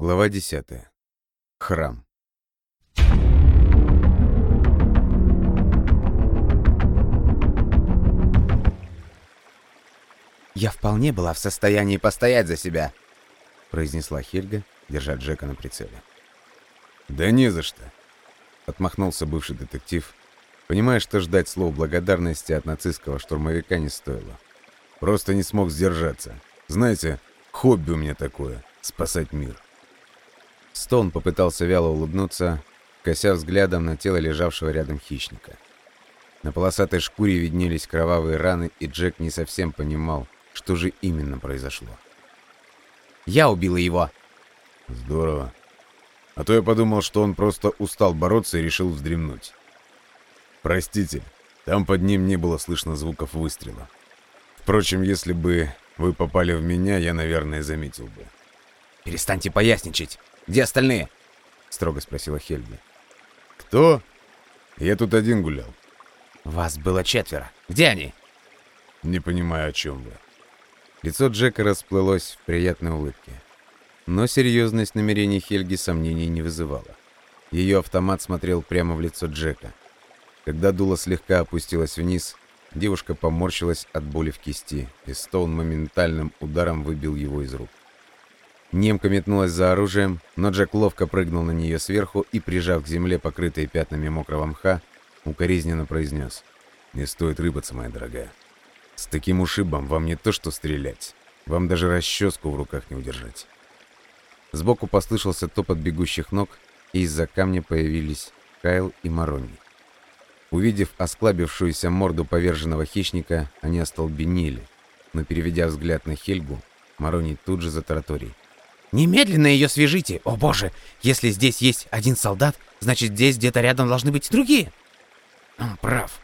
Глава 10. Храм. «Я вполне была в состоянии постоять за себя», — произнесла Хельга, держа Джека на прицеле. «Да не за что», — отмахнулся бывший детектив, понимая, что ждать слов благодарности от нацистского штурмовика не стоило. «Просто не смог сдержаться. Знаете, хобби у меня такое — спасать мир». Стоун попытался вяло улыбнуться, кося взглядом на тело лежавшего рядом хищника. На полосатой шкуре виднелись кровавые раны, и Джек не совсем понимал, что же именно произошло. «Я убила его!» «Здорово. А то я подумал, что он просто устал бороться и решил вздремнуть. Простите, там под ним не было слышно звуков выстрела. Впрочем, если бы вы попали в меня, я, наверное, заметил бы». «Перестаньте поясничать! Где остальные?» — строго спросила Хельги. «Кто? Я тут один гулял». «Вас было четверо. Где они?» «Не понимаю, о чем вы». Лицо Джека расплылось в приятной улыбке. Но серьезность намерений Хельги сомнений не вызывала. Ее автомат смотрел прямо в лицо Джека. Когда дуло слегка опустилось вниз, девушка поморщилась от боли в кисти, и Стоун моментальным ударом выбил его из рук. Немка метнулась за оружием, но Джек ловко прыгнул на нее сверху и, прижав к земле покрытые пятнами мокрого мха, укоризненно произнес. «Не стоит рыбаться, моя дорогая. С таким ушибом вам не то что стрелять, вам даже расческу в руках не удержать». Сбоку послышался топот бегущих ног, и из-за камня появились Кайл и Марони. Увидев осклабившуюся морду поверженного хищника, они остолбенели, но, переведя взгляд на Хельгу, Марони тут же затараторил. Немедленно ее свяжите. О боже, если здесь есть один солдат, значит здесь где-то рядом должны быть и другие. Он прав,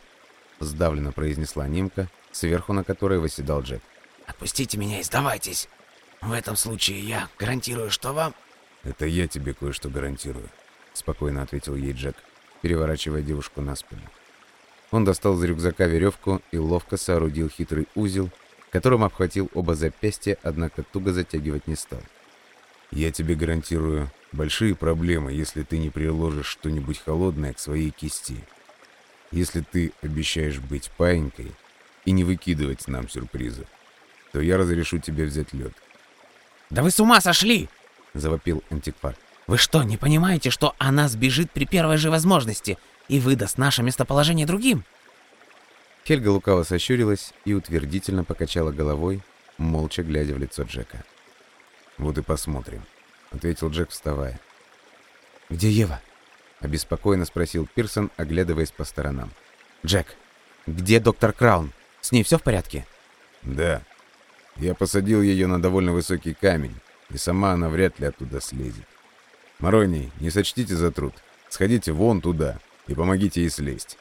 сдавленно произнесла немка, сверху на которой восседал Джек. Отпустите меня и сдавайтесь. В этом случае я гарантирую, что вам... Это я тебе кое-что гарантирую, спокойно ответил ей Джек, переворачивая девушку на спину. Он достал из рюкзака веревку и ловко соорудил хитрый узел, которым обхватил оба запястья, однако туго затягивать не стал. Я тебе гарантирую большие проблемы, если ты не приложишь что-нибудь холодное к своей кисти. Если ты обещаешь быть паинькой и не выкидывать нам сюрпризы, то я разрешу тебе взять лед. «Да вы с ума сошли!» — завопил антиквар. «Вы что, не понимаете, что она сбежит при первой же возможности и выдаст наше местоположение другим?» Хельга лукаво сощурилась и утвердительно покачала головой, молча глядя в лицо Джека. «Вот и посмотрим», — ответил Джек, вставая. «Где Ева?» — обеспокоенно спросил Пирсон, оглядываясь по сторонам. «Джек, где доктор Краун? С ней все в порядке?» «Да. Я посадил ее на довольно высокий камень, и сама она вряд ли оттуда слезет. Мароний, не сочтите за труд. Сходите вон туда и помогите ей слезть.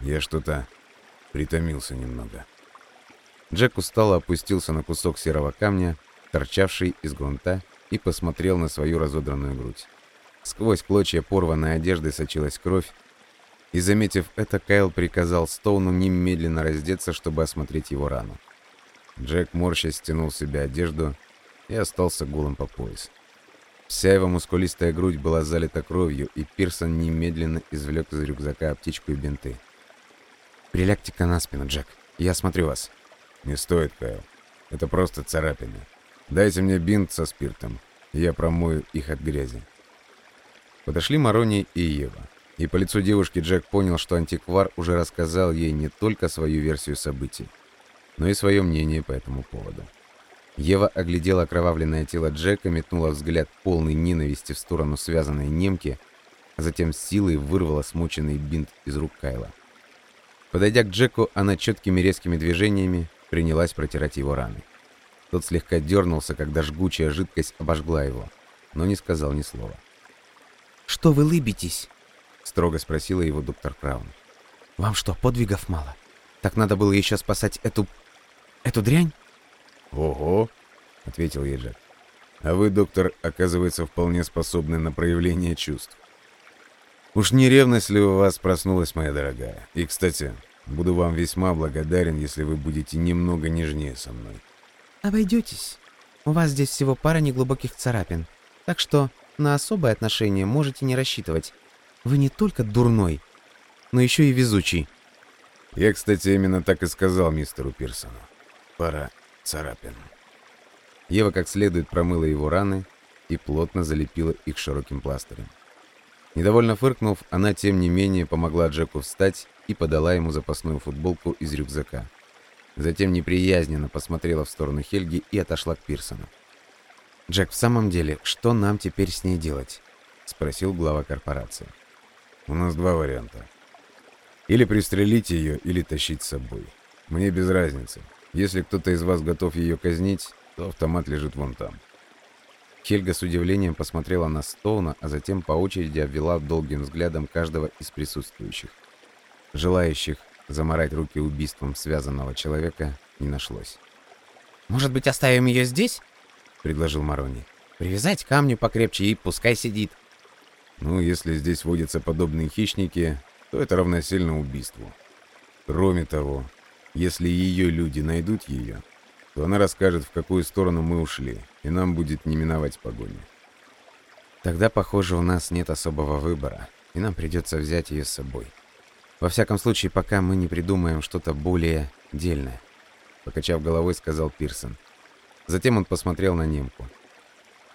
Я что-то притомился немного». Джек устало опустился на кусок серого камня, торчавший из грунта, и посмотрел на свою разодранную грудь. Сквозь клочья порванной одежды сочилась кровь, и, заметив это, Кайл приказал Стоуну немедленно раздеться, чтобы осмотреть его рану. Джек морщась стянул с себя одежду и остался голым по пояс. Вся его мускулистая грудь была залита кровью, и Пирсон немедленно извлек из рюкзака аптечку и бинты. «Прилягте-ка на спину, Джек. Я осмотрю вас». «Не стоит, Кайл. Это просто царапина. Дайте мне бинт со спиртом, я промою их от грязи. Подошли Марони и Ева. И по лицу девушки Джек понял, что антиквар уже рассказал ей не только свою версию событий, но и свое мнение по этому поводу. Ева оглядела окровавленное тело Джека, метнула взгляд полный ненависти в сторону связанной немки, а затем с силой вырвала смоченный бинт из рук Кайла. Подойдя к Джеку, она четкими резкими движениями принялась протирать его раны. Тот слегка дернулся, когда жгучая жидкость обожгла его, но не сказал ни слова. «Что вы лыбитесь?» — строго спросила его доктор Краун. «Вам что, подвигов мало? Так надо было еще спасать эту... эту дрянь?» «Ого!» — ответил ей Джек. «А вы, доктор, оказывается, вполне способны на проявление чувств. Уж не ревность ли у вас проснулась, моя дорогая? И, кстати, буду вам весьма благодарен, если вы будете немного нежнее со мной». «Обойдетесь. У вас здесь всего пара неглубоких царапин. Так что на особое отношение можете не рассчитывать. Вы не только дурной, но еще и везучий. Я, кстати, именно так и сказал мистеру Пирсону. Пора царапин. Ева как следует промыла его раны и плотно залепила их широким пластырем. Недовольно фыркнув, она, тем не менее, помогла Джеку встать и подала ему запасную футболку из рюкзака. Затем неприязненно посмотрела в сторону Хельги и отошла к Пирсону. «Джек, в самом деле, что нам теперь с ней делать?» — спросил глава корпорации. «У нас два варианта. Или пристрелить ее, или тащить с собой. Мне без разницы. Если кто-то из вас готов ее казнить, то автомат лежит вон там». Хельга с удивлением посмотрела на Стоуна, а затем по очереди обвела долгим взглядом каждого из присутствующих. Желающих заморать руки убийством связанного человека не нашлось. «Может быть, оставим ее здесь?» — предложил Марони. «Привязать камню покрепче и пускай сидит». «Ну, если здесь водятся подобные хищники, то это равносильно убийству. Кроме того, если ее люди найдут ее, то она расскажет, в какую сторону мы ушли, и нам будет не миновать погони. Тогда, похоже, у нас нет особого выбора, и нам придется взять ее с собой. Во всяком случае, пока мы не придумаем что-то более дельное. Покачав головой, сказал Пирсон. Затем он посмотрел на немку.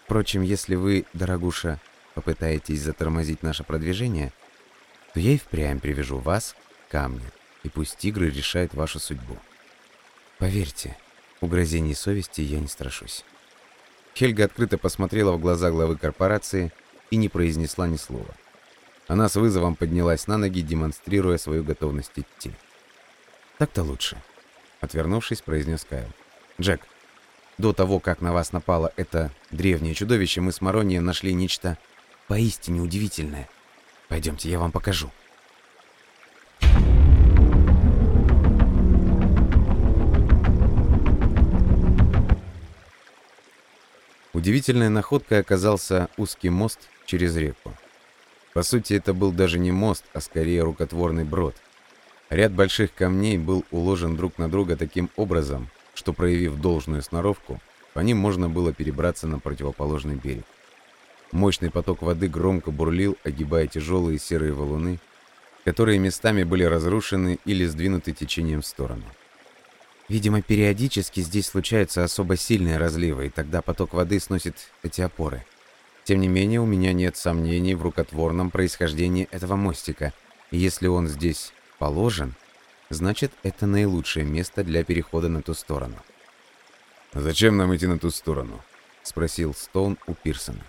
Впрочем, если вы, дорогуша, попытаетесь затормозить наше продвижение, то я и впрямь привяжу вас к камню, и пусть тигры решают вашу судьбу. Поверьте, Угрозений совести я не страшусь. Хельга открыто посмотрела в глаза главы корпорации и не произнесла ни слова. Она с вызовом поднялась на ноги, демонстрируя свою готовность идти. «Так-то лучше», — отвернувшись, произнес Кайл. «Джек, до того, как на вас напало это древнее чудовище, мы с Маронием нашли нечто поистине удивительное. Пойдемте, я вам покажу». Удивительной находкой оказался узкий мост через реку. По сути, это был даже не мост, а скорее рукотворный брод. Ряд больших камней был уложен друг на друга таким образом, что, проявив должную сноровку, по ним можно было перебраться на противоположный берег. Мощный поток воды громко бурлил, огибая тяжелые серые валуны, которые местами были разрушены или сдвинуты течением в сторону. Видимо, периодически здесь случаются особо сильные разливы, и тогда поток воды сносит эти опоры. Тем не менее, у меня нет сомнений в рукотворном происхождении этого мостика. И если он здесь положен, значит, это наилучшее место для перехода на ту сторону. «Зачем нам идти на ту сторону?» — спросил Стоун у Пирсона.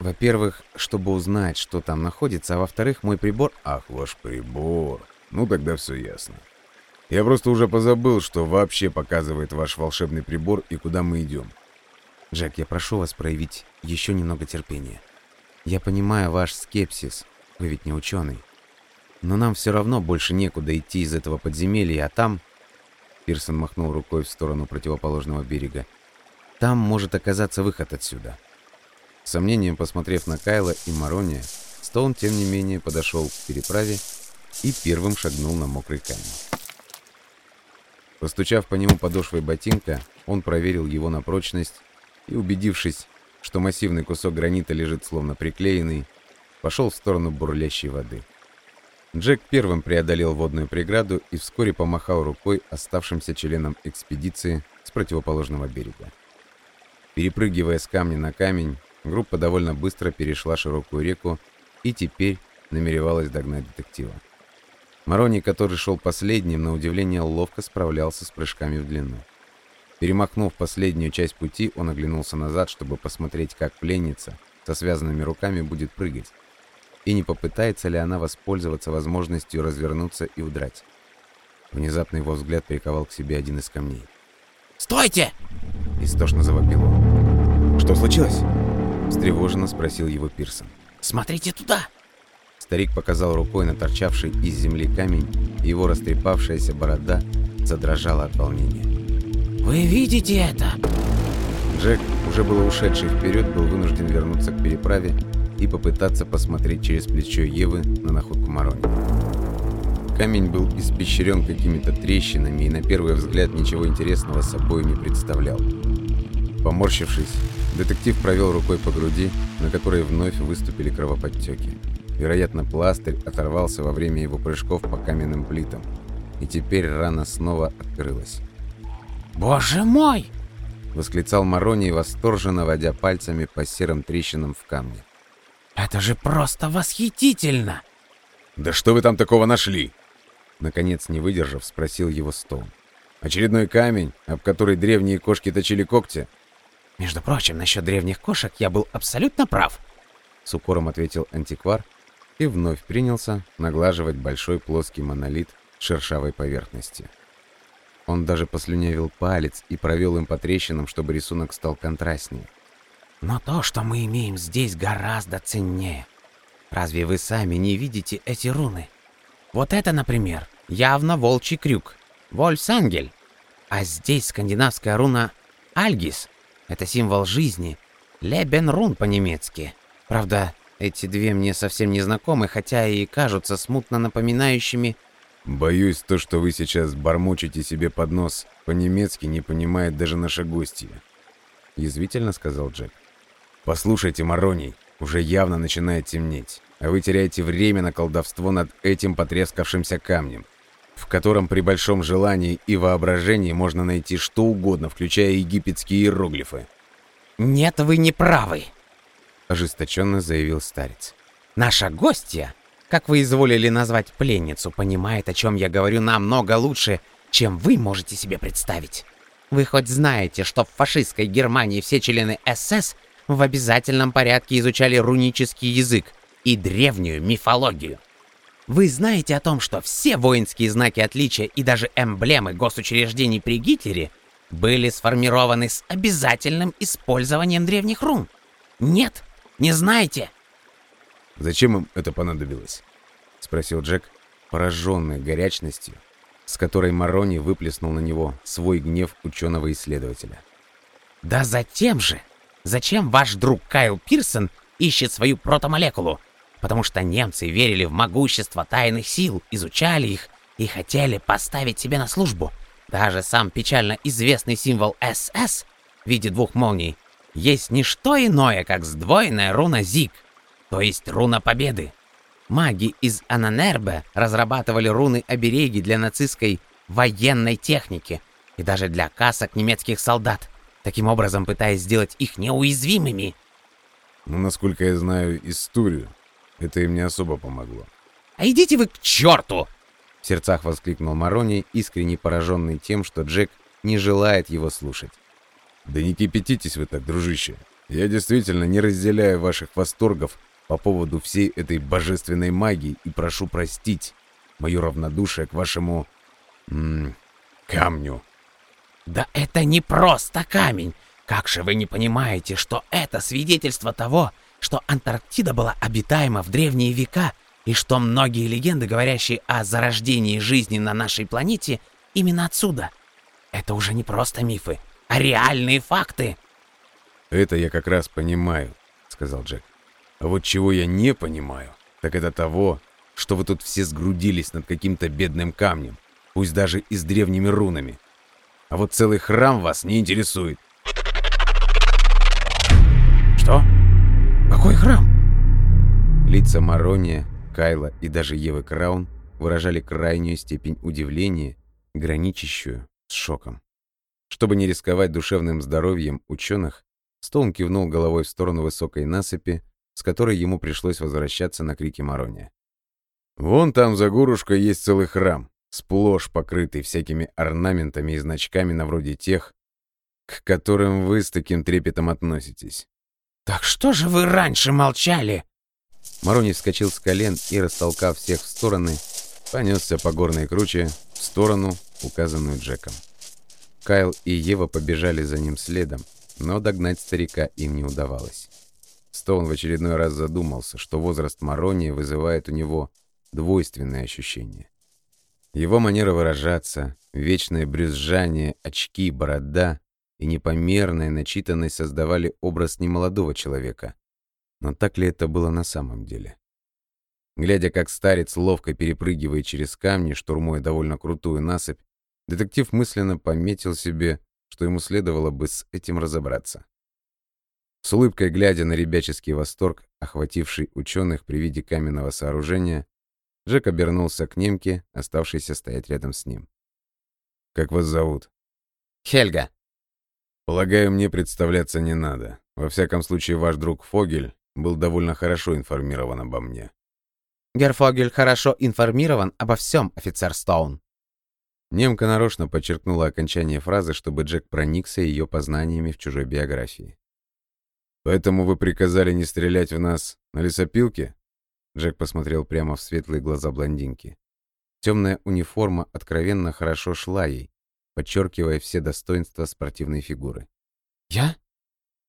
«Во-первых, чтобы узнать, что там находится, а во-вторых, мой прибор...» «Ах, ваш прибор! Ну, тогда все ясно. Я просто уже позабыл, что вообще показывает ваш волшебный прибор и куда мы идем. Джек, я прошу вас проявить еще немного терпения. Я понимаю ваш скепсис, вы ведь не ученый. Но нам все равно больше некуда идти из этого подземелья, а там... Пирсон махнул рукой в сторону противоположного берега. Там может оказаться выход отсюда. Сомнением посмотрев на Кайла и Марония, Стоун, тем не менее, подошел к переправе и первым шагнул на мокрый камень. Постучав по нему подошвой ботинка, он проверил его на прочность и, убедившись, что массивный кусок гранита лежит словно приклеенный, пошел в сторону бурлящей воды. Джек первым преодолел водную преграду и вскоре помахал рукой оставшимся членам экспедиции с противоположного берега. Перепрыгивая с камня на камень, группа довольно быстро перешла широкую реку и теперь намеревалась догнать детектива. Марони, который шел последним, на удивление ловко справлялся с прыжками в длину. Перемахнув последнюю часть пути, он оглянулся назад, чтобы посмотреть, как пленница со связанными руками будет прыгать, и не попытается ли она воспользоваться возможностью развернуться и удрать. Внезапно его взгляд приковал к себе один из камней. «Стойте!» — истошно завопил он. «Что случилось?» — встревоженно спросил его Пирсон. «Смотрите туда!» Старик показал рукой на торчавший из земли камень, и его растрепавшаяся борода задрожала от волнения. «Вы видите это?» Джек, уже было ушедший вперед, был вынужден вернуться к переправе и попытаться посмотреть через плечо Евы на находку Марони. Камень был испещрен какими-то трещинами и на первый взгляд ничего интересного собой не представлял. Поморщившись, детектив провел рукой по груди, на которой вновь выступили кровоподтеки. Вероятно, пластырь оторвался во время его прыжков по каменным плитам, и теперь рана снова открылась. «Боже мой!» — восклицал Мароний, восторженно водя пальцами по серым трещинам в камне. «Это же просто восхитительно!» «Да что вы там такого нашли?» Наконец, не выдержав, спросил его Стоун. «Очередной камень, об который древние кошки точили когти?» «Между прочим, насчет древних кошек я был абсолютно прав», — с укором ответил антиквар и вновь принялся наглаживать большой плоский монолит шершавой поверхности. Он даже послюнявил палец и провел им по трещинам, чтобы рисунок стал контрастнее. Но то, что мы имеем здесь, гораздо ценнее. Разве вы сами не видите эти руны? Вот это, например, явно волчий крюк, Вольфсангель. А здесь скандинавская руна Альгис. Это символ жизни. Лебенрун по-немецки. Правда, эти две мне совсем не знакомы, хотя и кажутся смутно напоминающими Боюсь, то, что вы сейчас бормочете себе под нос, по-немецки не понимает даже наша гостья. Язвительно сказал Джек. Послушайте, Мароний, уже явно начинает темнеть, а вы теряете время на колдовство над этим потрескавшимся камнем, в котором при большом желании и воображении можно найти что угодно, включая египетские иероглифы. «Нет, вы не правы», — ожесточенно заявил старец. «Наша гостья как вы изволили назвать пленницу, понимает, о чем я говорю намного лучше, чем вы можете себе представить. Вы хоть знаете, что в фашистской Германии все члены СС в обязательном порядке изучали рунический язык и древнюю мифологию? Вы знаете о том, что все воинские знаки отличия и даже эмблемы госучреждений при Гитлере были сформированы с обязательным использованием древних рун? Нет? Не знаете? Зачем им это понадобилось? Спросил Джек, пораженный горячностью, с которой Марони выплеснул на него свой гнев ученого-исследователя. Да затем же! Зачем ваш друг Кайл Пирсон ищет свою протомолекулу? Потому что немцы верили в могущество тайных сил, изучали их и хотели поставить себе на службу. Даже сам печально известный символ СС в виде двух молний есть не что иное, как сдвоенная руна ЗИГ — то есть руна победы. Маги из Ананербе разрабатывали руны-обереги для нацистской военной техники и даже для касок немецких солдат, таким образом пытаясь сделать их неуязвимыми. Ну, насколько я знаю историю, это им не особо помогло. «А идите вы к черту!» В сердцах воскликнул Марони, искренне пораженный тем, что Джек не желает его слушать. «Да не кипятитесь вы так, дружище. Я действительно не разделяю ваших восторгов по поводу всей этой божественной магии и прошу простить мое равнодушие к вашему... М -м, камню. Да это не просто камень. Как же вы не понимаете, что это свидетельство того, что Антарктида была обитаема в древние века, и что многие легенды, говорящие о зарождении жизни на нашей планете, именно отсюда. Это уже не просто мифы, а реальные факты. Это я как раз понимаю, сказал Джек. А вот чего я не понимаю, так это того, что вы тут все сгрудились над каким-то бедным камнем, пусть даже и с древними рунами. А вот целый храм вас не интересует. Что? Какой храм? Лица Марония, Кайла и даже Евы Краун выражали крайнюю степень удивления, граничащую с шоком. Чтобы не рисковать душевным здоровьем ученых, Стоун кивнул головой в сторону высокой насыпи, с которой ему пришлось возвращаться на крики Марония. «Вон там за горушкой есть целый храм, сплошь покрытый всякими орнаментами и значками на вроде тех, к которым вы с таким трепетом относитесь». «Так что же вы раньше молчали?» Мароний вскочил с колен и, растолкав всех в стороны, понесся по горной круче в сторону, указанную Джеком. Кайл и Ева побежали за ним следом, но догнать старика им не удавалось. Стоун в очередной раз задумался, что возраст Марони вызывает у него двойственные ощущения. Его манера выражаться, вечное брюзжание, очки, борода и непомерная начитанность создавали образ немолодого человека. Но так ли это было на самом деле? Глядя, как старец ловко перепрыгивает через камни, штурмуя довольно крутую насыпь, детектив мысленно пометил себе, что ему следовало бы с этим разобраться. С улыбкой глядя на ребяческий восторг, охвативший ученых при виде каменного сооружения, Джек обернулся к немке, оставшейся стоять рядом с ним. «Как вас зовут?» «Хельга». «Полагаю, мне представляться не надо. Во всяком случае, ваш друг Фогель был довольно хорошо информирован обо мне». «Герфогель хорошо информирован обо всем, офицер Стоун». Немка нарочно подчеркнула окончание фразы, чтобы Джек проникся ее познаниями в чужой биографии. «Поэтому вы приказали не стрелять в нас на лесопилке?» Джек посмотрел прямо в светлые глаза блондинки. Темная униформа откровенно хорошо шла ей, подчеркивая все достоинства спортивной фигуры. «Я?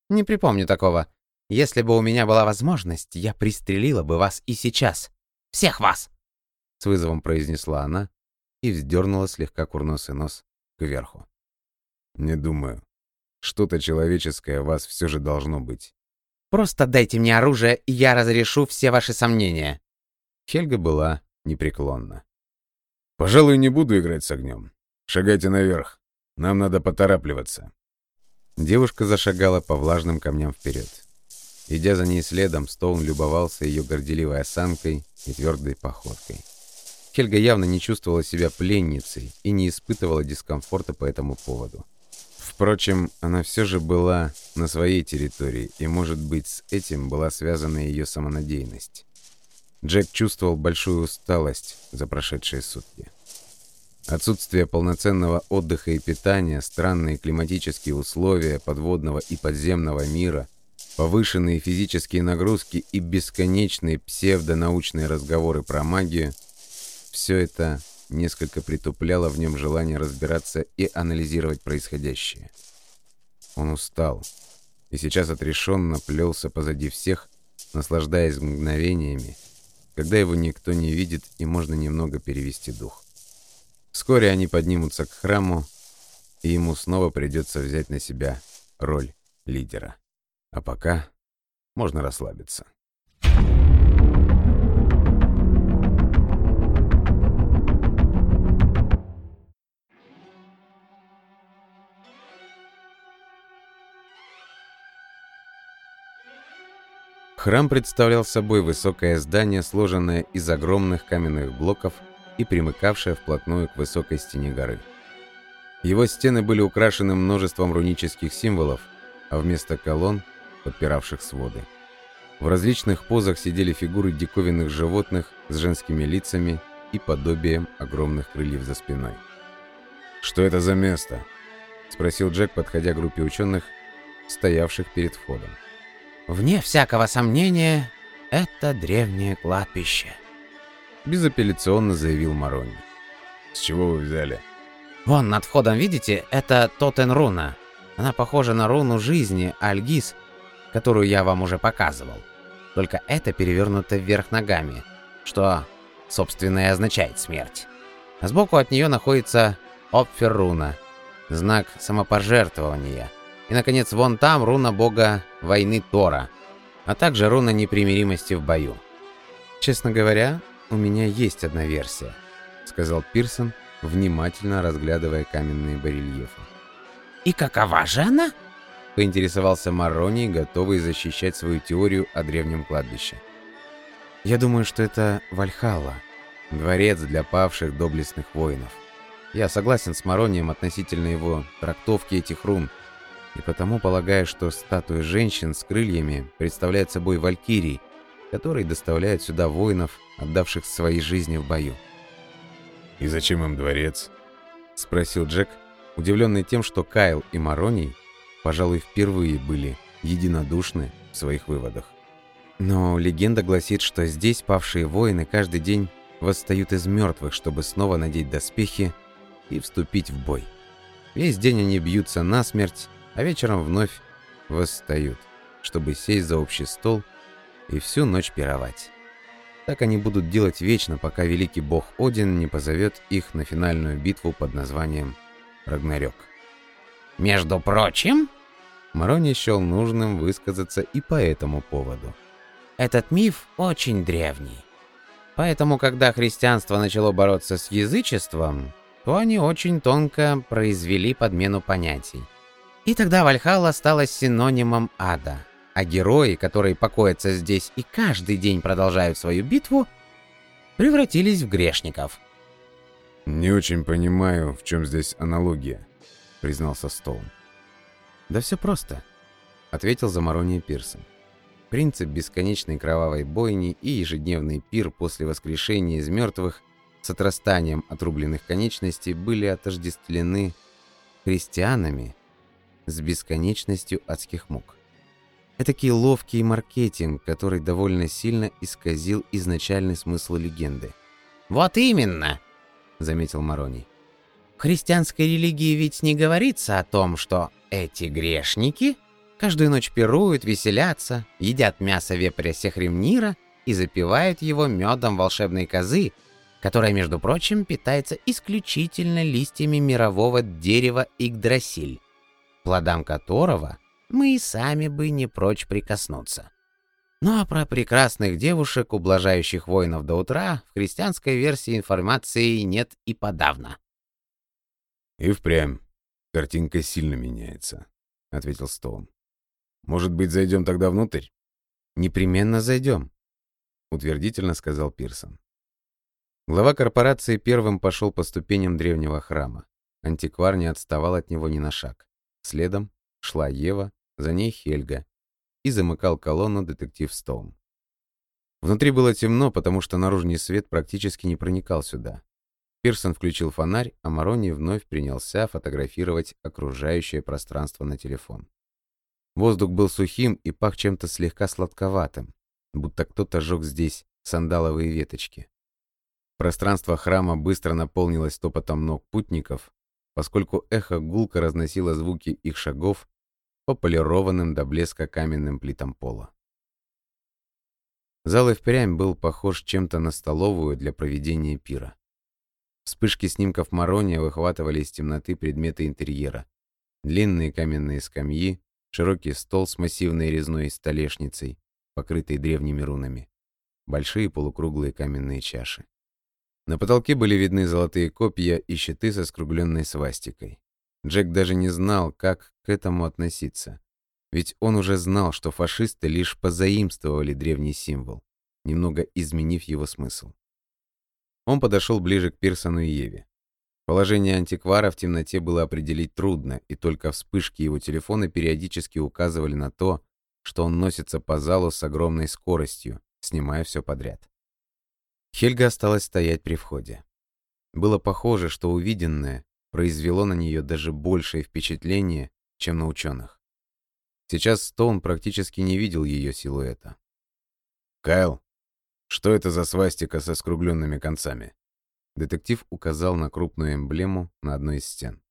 Не припомню такого. Если бы у меня была возможность, я пристрелила бы вас и сейчас. Всех вас!» С вызовом произнесла она и вздернула слегка курносый нос кверху. «Не думаю. Что-то человеческое в вас все же должно быть. Просто дайте мне оружие, и я разрешу все ваши сомнения». Хельга была непреклонна. «Пожалуй, не буду играть с огнем. Шагайте наверх. Нам надо поторапливаться». Девушка зашагала по влажным камням вперед. Идя за ней следом, Стоун любовался ее горделивой осанкой и твердой походкой. Хельга явно не чувствовала себя пленницей и не испытывала дискомфорта по этому поводу. Впрочем, она все же была на своей территории, и, может быть, с этим была связана ее самонадеянность. Джек чувствовал большую усталость за прошедшие сутки. Отсутствие полноценного отдыха и питания, странные климатические условия подводного и подземного мира, повышенные физические нагрузки и бесконечные псевдонаучные разговоры про магию – все это несколько притупляло в нем желание разбираться и анализировать происходящее. Он устал и сейчас отрешенно плелся позади всех, наслаждаясь мгновениями, когда его никто не видит и можно немного перевести дух. Вскоре они поднимутся к храму, и ему снова придется взять на себя роль лидера. А пока можно расслабиться. Храм представлял собой высокое здание, сложенное из огромных каменных блоков и примыкавшее вплотную к высокой стене горы. Его стены были украшены множеством рунических символов, а вместо колонн, подпиравших своды, в различных позах сидели фигуры диковинных животных с женскими лицами и подобием огромных крыльев за спиной. «Что это за место?» — спросил Джек, подходя к группе ученых, стоявших перед входом. Вне всякого сомнения, это древнее кладбище. Безапелляционно заявил Марони. С чего вы взяли? Вон над входом, видите, это Тотен-руна. Она похожа на руну жизни Альгиз, которую я вам уже показывал. Только это перевернуто вверх ногами, что, собственно, и означает смерть. А сбоку от нее находится Опфер-руна, знак самопожертвования – и, наконец, вон там руна бога войны Тора, а также руна непримиримости в бою. «Честно говоря, у меня есть одна версия», — сказал Пирсон, внимательно разглядывая каменные барельефы. «И какова же она?» — поинтересовался Мароний, готовый защищать свою теорию о древнем кладбище. «Я думаю, что это Вальхалла, дворец для павших доблестных воинов. Я согласен с Маронием относительно его трактовки этих рун — и потому полагаю, что статуя женщин с крыльями представляет собой валькирий, которые доставляют сюда воинов, отдавших свои жизни в бою. «И зачем им дворец?» — спросил Джек, удивленный тем, что Кайл и Мароний, пожалуй, впервые были единодушны в своих выводах. Но легенда гласит, что здесь павшие воины каждый день восстают из мертвых, чтобы снова надеть доспехи и вступить в бой. Весь день они бьются насмерть, а вечером вновь восстают, чтобы сесть за общий стол и всю ночь пировать. Так они будут делать вечно, пока великий бог Один не позовет их на финальную битву под названием Рагнарёк. «Между прочим...» Марони счел нужным высказаться и по этому поводу. «Этот миф очень древний. Поэтому, когда христианство начало бороться с язычеством, то они очень тонко произвели подмену понятий. И тогда Вальхалла стала синонимом ада. А герои, которые покоятся здесь и каждый день продолжают свою битву, превратились в грешников. «Не очень понимаю, в чем здесь аналогия», — признался Стоун. «Да все просто», — ответил Замарония Пирсон. Принцип бесконечной кровавой бойни и ежедневный пир после воскрешения из мертвых с отрастанием отрубленных конечностей были отождествлены христианами с бесконечностью адских мук. Этакий ловкий маркетинг, который довольно сильно исказил изначальный смысл легенды. «Вот именно!» — заметил Мароний. «В христианской религии ведь не говорится о том, что эти грешники каждую ночь пируют, веселятся, едят мясо вепря Сехремнира и запивают его медом волшебной козы, которая, между прочим, питается исключительно листьями мирового дерева Игдрасиль, плодам которого мы и сами бы не прочь прикоснуться. Ну а про прекрасных девушек, ублажающих воинов до утра, в христианской версии информации нет и подавно. «И впрямь. Картинка сильно меняется», — ответил Стоун. «Может быть, зайдем тогда внутрь?» «Непременно зайдем», — утвердительно сказал Пирсон. Глава корпорации первым пошел по ступеням древнего храма. Антиквар не отставал от него ни на шаг. Следом шла Ева, за ней Хельга. И замыкал колонну детектив Стоун. Внутри было темно, потому что наружный свет практически не проникал сюда. Пирсон включил фонарь, а Марони вновь принялся фотографировать окружающее пространство на телефон. Воздух был сухим и пах чем-то слегка сладковатым, будто кто-то жег здесь сандаловые веточки. Пространство храма быстро наполнилось топотом ног путников, поскольку эхо гулко разносило звуки их шагов по полированным до блеска каменным плитам пола. Зал и впрямь был похож чем-то на столовую для проведения пира. Вспышки снимков Марония выхватывали из темноты предметы интерьера. Длинные каменные скамьи, широкий стол с массивной резной столешницей, покрытой древними рунами, большие полукруглые каменные чаши. На потолке были видны золотые копья и щиты со скругленной свастикой. Джек даже не знал, как к этому относиться. Ведь он уже знал, что фашисты лишь позаимствовали древний символ, немного изменив его смысл. Он подошел ближе к Пирсону и Еве. Положение антиквара в темноте было определить трудно, и только вспышки его телефона периодически указывали на то, что он носится по залу с огромной скоростью, снимая все подряд. Хельга осталась стоять при входе. Было похоже, что увиденное произвело на нее даже большее впечатление, чем на ученых. Сейчас Стоун практически не видел ее силуэта. «Кайл, что это за свастика со скругленными концами?» Детектив указал на крупную эмблему на одной из стен.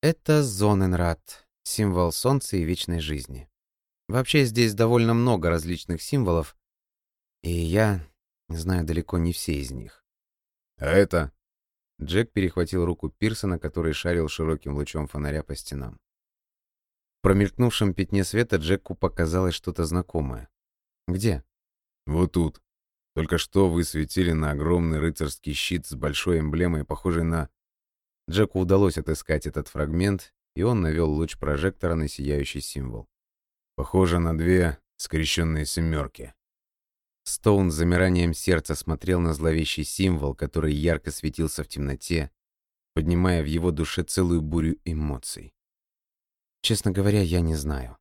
«Это Зоненрад, символ солнца и вечной жизни. Вообще здесь довольно много различных символов, и я Знаю далеко не все из них. А это? Джек перехватил руку Пирсона, который шарил широким лучом фонаря по стенам. В промелькнувшем пятне света Джеку показалось что-то знакомое. Где? Вот тут. Только что вы светили на огромный рыцарский щит с большой эмблемой, похожей на... Джеку удалось отыскать этот фрагмент, и он навел луч прожектора на сияющий символ. Похоже на две скрещенные семерки. Стоун с замиранием сердца смотрел на зловещий символ, который ярко светился в темноте, поднимая в его душе целую бурю эмоций. Честно говоря, я не знаю.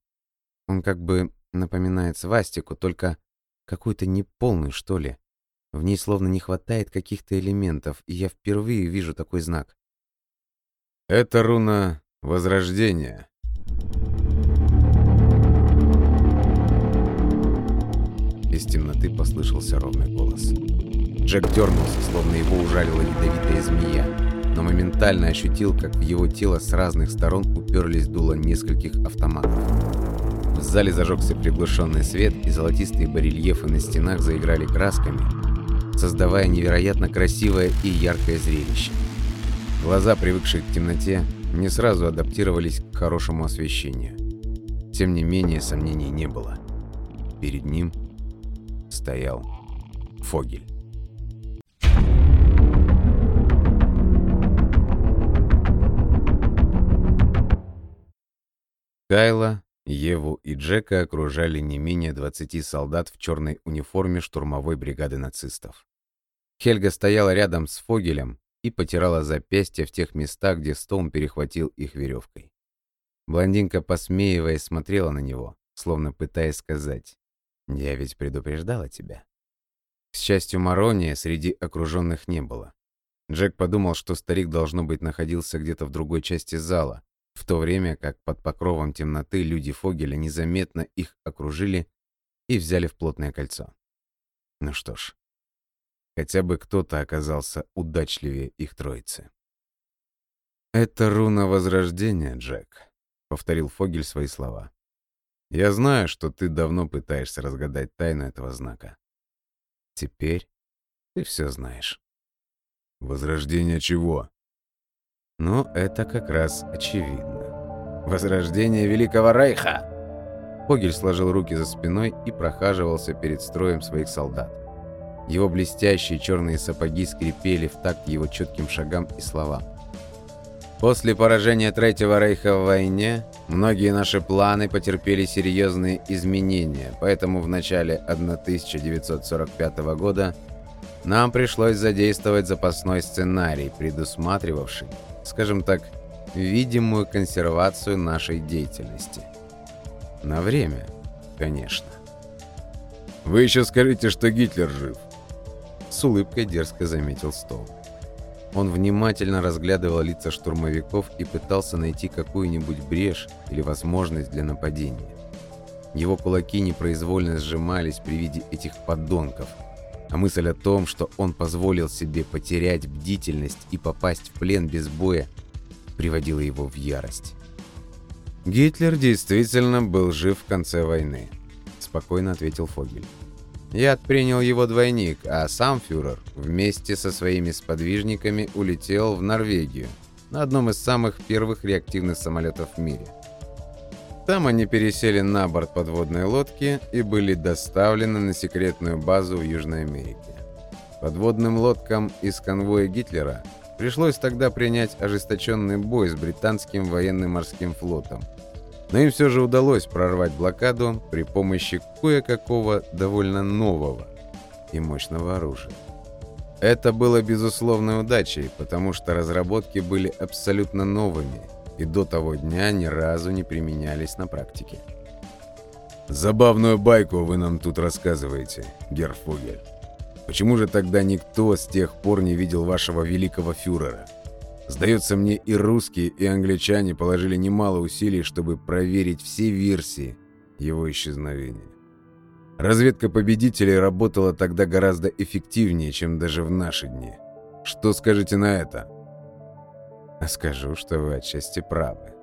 Он как бы напоминает свастику, только какую-то неполную, что ли. В ней словно не хватает каких-то элементов, и я впервые вижу такой знак. «Это руна Возрождения», Из темноты послышался ровный голос. Джек дернулся, словно его ужалила ядовитая змея, но моментально ощутил, как в его тело с разных сторон уперлись дуло нескольких автоматов. В зале зажегся приглушенный свет, и золотистые барельефы на стенах заиграли красками, создавая невероятно красивое и яркое зрелище. Глаза, привыкшие к темноте, не сразу адаптировались к хорошему освещению. Тем не менее, сомнений не было. Перед ним – стоял Фогель. Кайла, Еву и Джека окружали не менее 20 солдат в черной униформе штурмовой бригады нацистов. Хельга стояла рядом с Фогелем и потирала запястья в тех местах, где Стоун перехватил их веревкой. Блондинка, посмеиваясь, смотрела на него, словно пытаясь сказать «Я ведь предупреждала тебя». К счастью, Марония среди окруженных не было. Джек подумал, что старик, должно быть, находился где-то в другой части зала, в то время как под покровом темноты люди Фогеля незаметно их окружили и взяли в плотное кольцо. Ну что ж, хотя бы кто-то оказался удачливее их троицы. «Это руна Возрождения, Джек», — повторил Фогель свои слова. «Я знаю, что ты давно пытаешься разгадать тайну этого знака. Теперь ты все знаешь». «Возрождение чего?» Но это как раз очевидно. Возрождение Великого Рейха! Фогель сложил руки за спиной и прохаживался перед строем своих солдат. Его блестящие черные сапоги скрипели в такт его четким шагам и словам. После поражения Третьего Рейха в войне, многие наши планы потерпели серьезные изменения, поэтому в начале 1945 года нам пришлось задействовать запасной сценарий, предусматривавший скажем так, видимую консервацию нашей деятельности. На время, конечно. «Вы еще скажите, что Гитлер жив!» С улыбкой дерзко заметил Стол. Он внимательно разглядывал лица штурмовиков и пытался найти какую-нибудь брешь или возможность для нападения. Его кулаки непроизвольно сжимались при виде этих подонков – а мысль о том, что он позволил себе потерять бдительность и попасть в плен без боя, приводила его в ярость. «Гитлер действительно был жив в конце войны», — спокойно ответил Фогель. Яд принял его двойник, а сам фюрер вместе со своими сподвижниками улетел в Норвегию на одном из самых первых реактивных самолетов в мире. Там они пересели на борт подводной лодки и были доставлены на секретную базу в Южной Америке. Подводным лодкам из конвоя Гитлера пришлось тогда принять ожесточенный бой с британским военным морским флотом. Но им все же удалось прорвать блокаду при помощи кое-какого довольно нового и мощного оружия. Это было безусловной удачей, потому что разработки были абсолютно новыми – и до того дня ни разу не применялись на практике. «Забавную байку вы нам тут рассказываете, Герфугель. Почему же тогда никто с тех пор не видел вашего великого фюрера? Сдается мне, и русские, и англичане положили немало усилий, чтобы проверить все версии его исчезновения. Разведка победителей работала тогда гораздо эффективнее, чем даже в наши дни. Что скажете на это?» Скажу, что вы отчасти правы.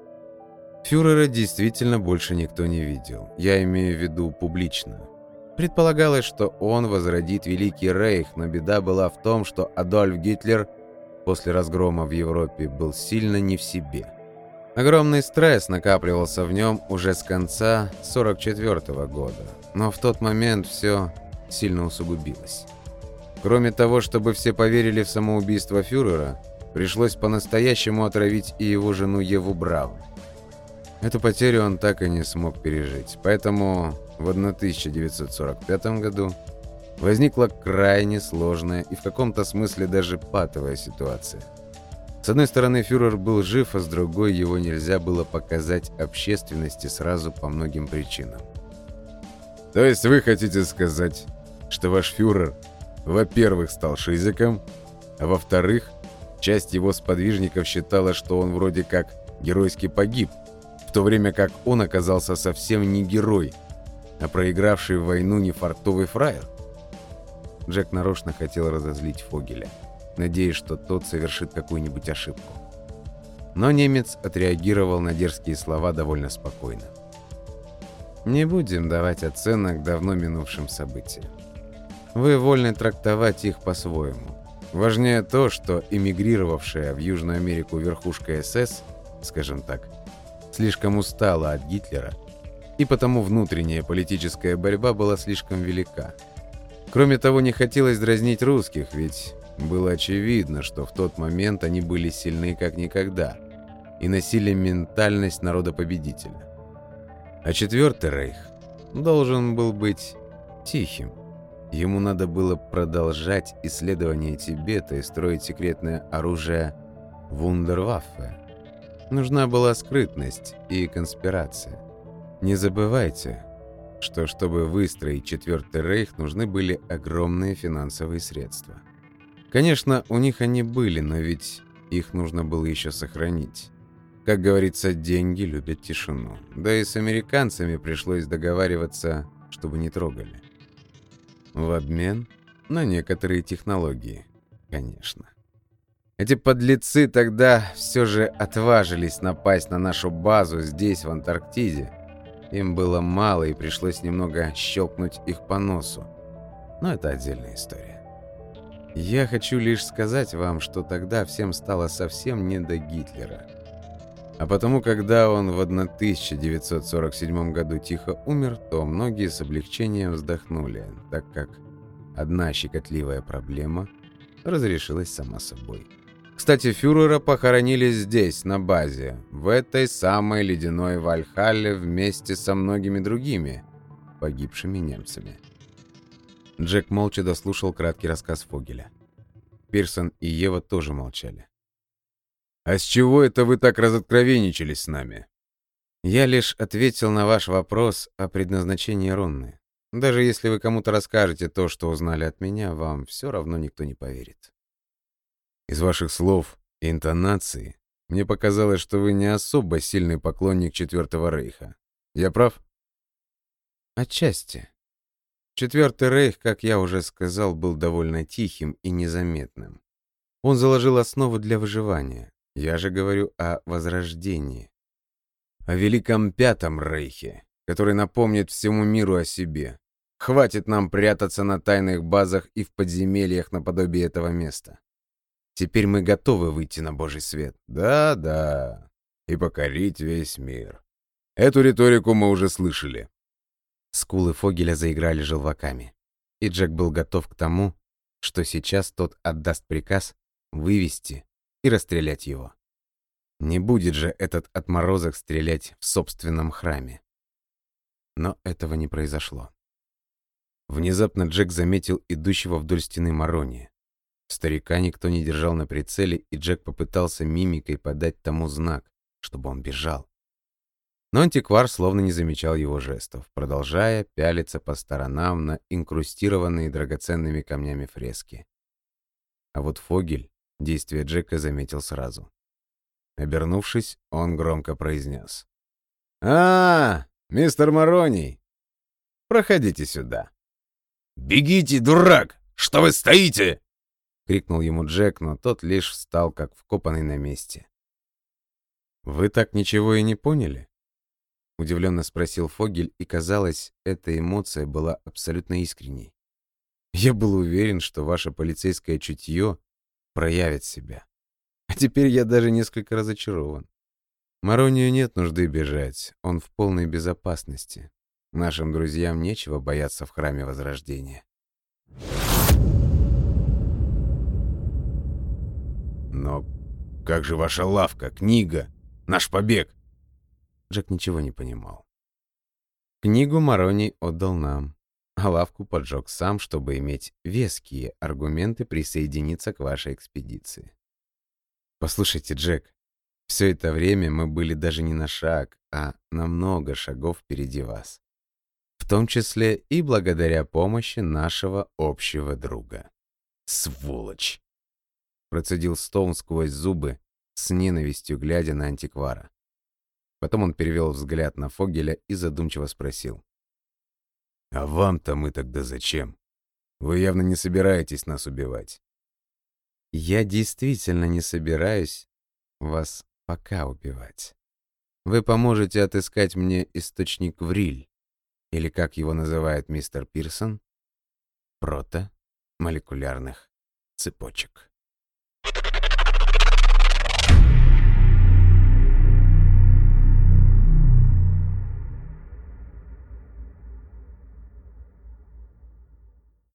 Фюрера действительно больше никто не видел. Я имею в виду публично. Предполагалось, что он возродит Великий Рейх, но беда была в том, что Адольф Гитлер после разгрома в Европе был сильно не в себе. Огромный стресс накапливался в нем уже с конца 44 -го года, но в тот момент все сильно усугубилось. Кроме того, чтобы все поверили в самоубийство фюрера, Пришлось по-настоящему отравить и его жену Еву Браун. Эту потерю он так и не смог пережить, поэтому в 1945 году возникла крайне сложная и в каком-то смысле даже патовая ситуация. С одной стороны, фюрер был жив, а с другой его нельзя было показать общественности сразу по многим причинам. То есть вы хотите сказать, что ваш фюрер, во-первых, стал шизиком, а во-вторых, Часть его сподвижников считала, что он вроде как геройски погиб, в то время как он оказался совсем не герой, а проигравший войну нефартовый фраер. Джек нарочно хотел разозлить Фогеля, надеясь, что тот совершит какую-нибудь ошибку. Но немец отреагировал на дерзкие слова довольно спокойно. «Не будем давать оценок давно минувшим событиям. Вы вольны трактовать их по-своему. Важнее то, что эмигрировавшая в Южную Америку верхушка СС, скажем так, слишком устала от Гитлера, и потому внутренняя политическая борьба была слишком велика. Кроме того, не хотелось дразнить русских, ведь было очевидно, что в тот момент они были сильны как никогда и носили ментальность народа-победителя. А Четвертый Рейх должен был быть тихим. Ему надо было продолжать исследование Тибета и строить секретное оружие Вундерваффе. Нужна была скрытность и конспирация. Не забывайте, что чтобы выстроить Четвертый Рейх, нужны были огромные финансовые средства. Конечно, у них они были, но ведь их нужно было еще сохранить. Как говорится, деньги любят тишину. Да и с американцами пришлось договариваться, чтобы не трогали. В обмен на некоторые технологии, конечно. Эти подлецы тогда все же отважились напасть на нашу базу здесь, в Антарктиде. Им было мало и пришлось немного щелкнуть их по носу. Но это отдельная история. Я хочу лишь сказать вам, что тогда всем стало совсем не до Гитлера. А потому, когда он в 1947 году тихо умер, то многие с облегчением вздохнули, так как одна щекотливая проблема разрешилась сама собой. Кстати, фюрера похоронили здесь, на базе, в этой самой ледяной Вальхалле вместе со многими другими погибшими немцами. Джек молча дослушал краткий рассказ Фогеля. Пирсон и Ева тоже молчали. «А с чего это вы так разоткровенничались с нами?» «Я лишь ответил на ваш вопрос о предназначении Ронны. Даже если вы кому-то расскажете то, что узнали от меня, вам все равно никто не поверит». Из ваших слов и интонации мне показалось, что вы не особо сильный поклонник Четвертого Рейха. Я прав? Отчасти. Четвертый Рейх, как я уже сказал, был довольно тихим и незаметным. Он заложил основу для выживания. Я же говорю о возрождении. О Великом Пятом Рейхе, который напомнит всему миру о себе. Хватит нам прятаться на тайных базах и в подземельях наподобие этого места. Теперь мы готовы выйти на Божий свет. Да-да. И покорить весь мир. Эту риторику мы уже слышали. Скулы Фогеля заиграли желваками. И Джек был готов к тому, что сейчас тот отдаст приказ вывести и расстрелять его. Не будет же этот отморозок стрелять в собственном храме. Но этого не произошло. Внезапно Джек заметил идущего вдоль стены Марони. Старика никто не держал на прицеле, и Джек попытался мимикой подать тому знак, чтобы он бежал. Но антиквар словно не замечал его жестов, продолжая пялиться по сторонам на инкрустированные драгоценными камнями фрески. А вот Фогель действие Джека заметил сразу. Обернувшись, он громко произнес. «А, мистер Мароний, проходите сюда». «Бегите, дурак! Что вы стоите?» — крикнул ему Джек, но тот лишь встал, как вкопанный на месте. «Вы так ничего и не поняли?» — удивленно спросил Фогель, и, казалось, эта эмоция была абсолютно искренней. «Я был уверен, что ваше полицейское чутье проявит себя. А теперь я даже несколько разочарован. Маронию нет нужды бежать, он в полной безопасности. Нашим друзьям нечего бояться в храме Возрождения». «Но как же ваша лавка, книга, наш побег?» Джек ничего не понимал. Книгу Мароний отдал нам, а лавку поджег сам, чтобы иметь веские аргументы присоединиться к вашей экспедиции. Послушайте, Джек, все это время мы были даже не на шаг, а на много шагов впереди вас. В том числе и благодаря помощи нашего общего друга. Сволочь! Процедил Стоун сквозь зубы, с ненавистью глядя на антиквара. Потом он перевел взгляд на Фогеля и задумчиво спросил. «А вам-то мы тогда зачем? Вы явно не собираетесь нас убивать». «Я действительно не собираюсь вас пока убивать. Вы поможете отыскать мне источник Вриль, или, как его называет мистер Пирсон, прото-молекулярных цепочек».